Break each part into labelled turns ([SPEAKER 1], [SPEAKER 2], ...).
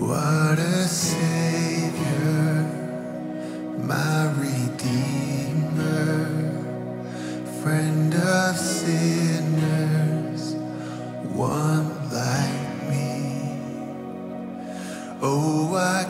[SPEAKER 1] What a Savior, my Redeemer, friend of sinners, one like me. Oh, I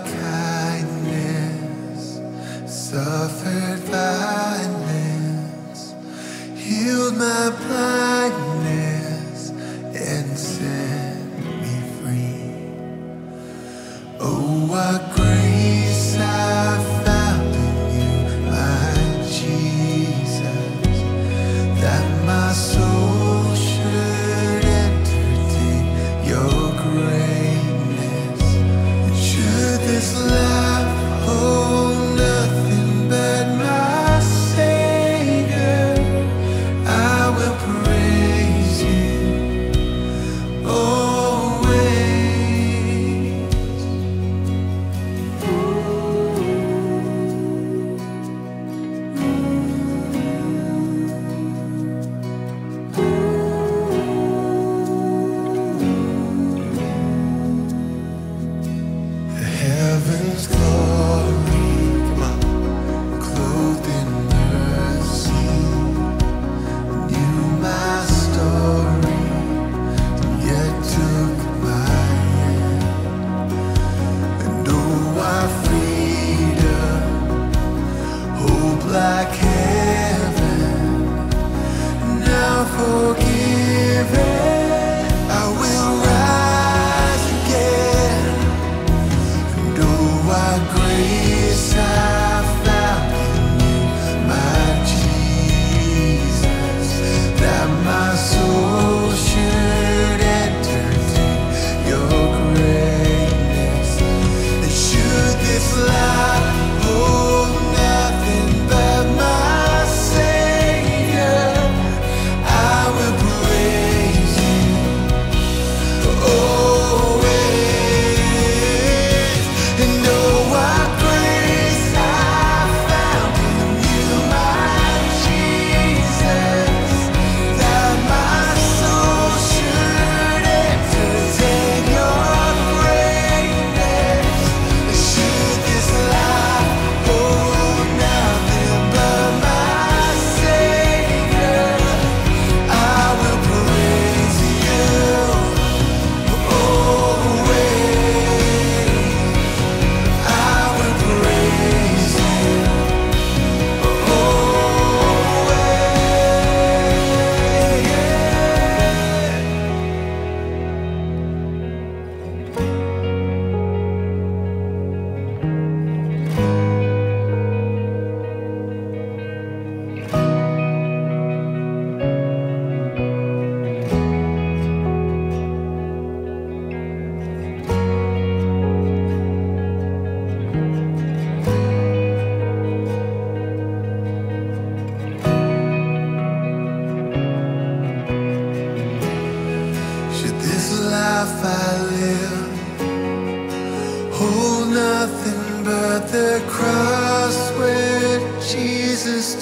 [SPEAKER 1] close.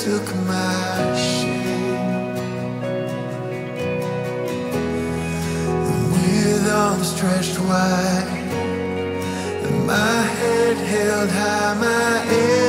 [SPEAKER 1] took my shame, and with arms stretched wide and my head held high my head